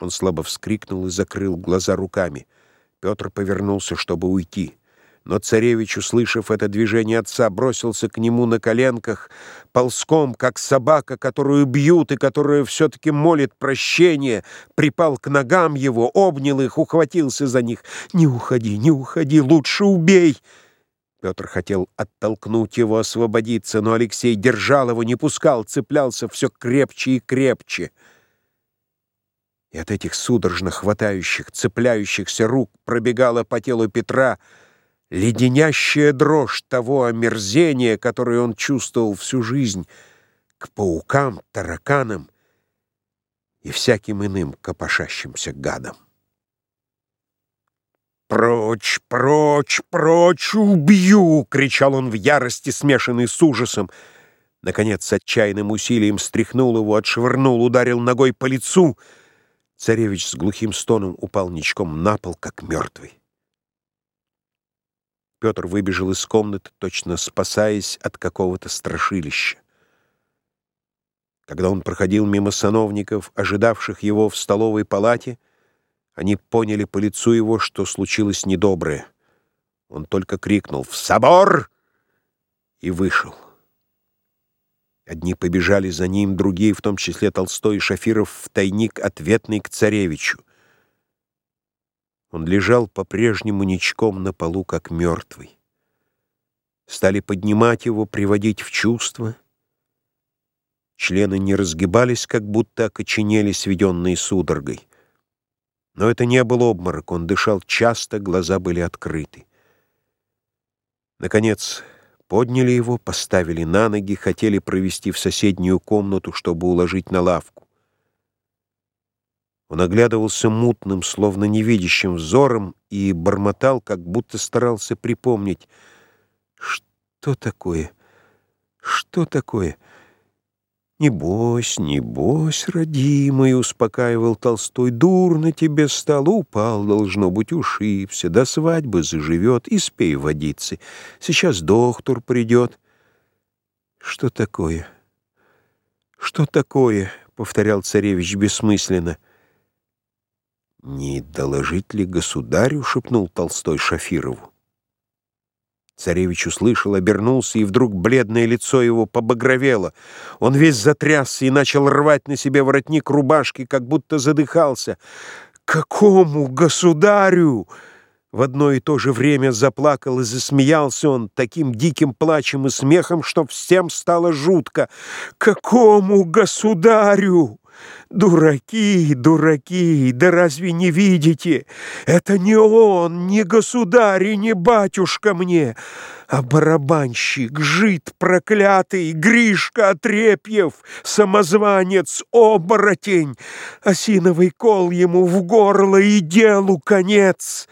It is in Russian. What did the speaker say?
Он слабо вскрикнул и закрыл глаза руками. Петр повернулся, чтобы уйти. Но царевич, услышав это движение отца, бросился к нему на коленках, ползком, как собака, которую бьют и которая все-таки молит прощения, припал к ногам его, обнял их, ухватился за них. «Не уходи, не уходи, лучше убей!» Петр хотел оттолкнуть его, освободиться, но Алексей держал его, не пускал, цеплялся все крепче и крепче. И от этих судорожно хватающих, цепляющихся рук пробегала по телу Петра леденящая дрожь того омерзения, которое он чувствовал всю жизнь к паукам, тараканам и всяким иным копошащимся гадам. «Прочь, прочь, прочь, убью!» — кричал он в ярости, смешанный с ужасом. Наконец, с отчаянным усилием стряхнул его, отшвырнул, ударил ногой по лицу. Царевич с глухим стоном упал ничком на пол, как мертвый. Петр выбежал из комнаты, точно спасаясь от какого-то страшилища. Когда он проходил мимо сановников, ожидавших его в столовой палате, они поняли по лицу его, что случилось недоброе. Он только крикнул «В собор!» и вышел. Одни побежали за ним, другие, в том числе Толстой и Шафиров, в тайник ответный к царевичу. Он лежал по-прежнему ничком на полу, как мертвый. Стали поднимать его, приводить в чувство. Члены не разгибались, как будто окоченели, сведенные судорогой. Но это не был обморок, он дышал часто, глаза были открыты. Наконец, подняли его, поставили на ноги, хотели провести в соседнюю комнату, чтобы уложить на лавку. Он оглядывался мутным, словно невидящим взором и бормотал, как будто старался припомнить. «Что такое? Что такое?» «Не бойся, не бойся, родимый», — успокаивал Толстой. «Дурно тебе стало, упал, должно быть, ушибся, до свадьбы заживет, и спей водиться. Сейчас доктор придет». «Что такое? Что такое?» — повторял царевич бессмысленно. «Не доложить ли государю?» — шепнул Толстой Шафирову. Царевич услышал, обернулся, и вдруг бледное лицо его побагровело. Он весь затрясся и начал рвать на себе воротник рубашки, как будто задыхался. «Какому государю?» В одно и то же время заплакал и засмеялся он таким диким плачем и смехом, что всем стало жутко. «Какому государю?» Дураки, дураки, да разве не видите? Это не он, не государь и не батюшка мне, а барабанщик, жид проклятый, Гришка Отрепьев, самозванец, оборотень. Осиновый кол ему в горло и делу конец».